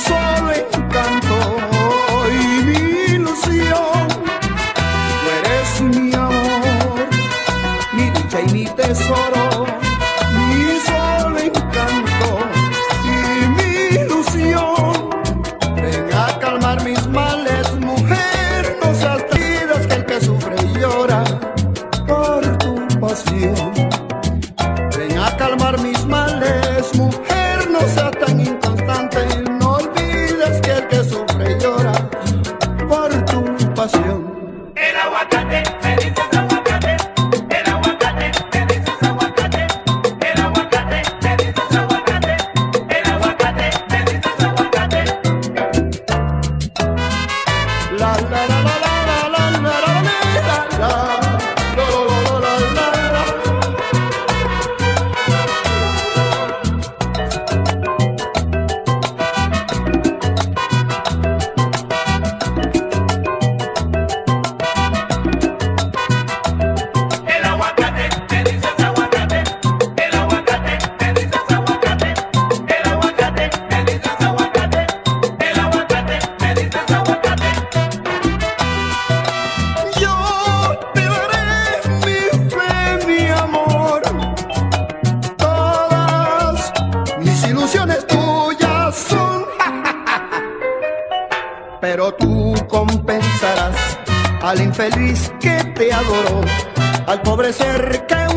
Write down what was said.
solo encanto y mi ilusión. Tú eres mi amor, mi dicha y mi tesoro, mi solo encanto y mi ilusión. Ven a calmar mis males, mujer, no seas que el que sufre llora. aguacate. Compensarás al infeliz que te adoró, al pobre ser que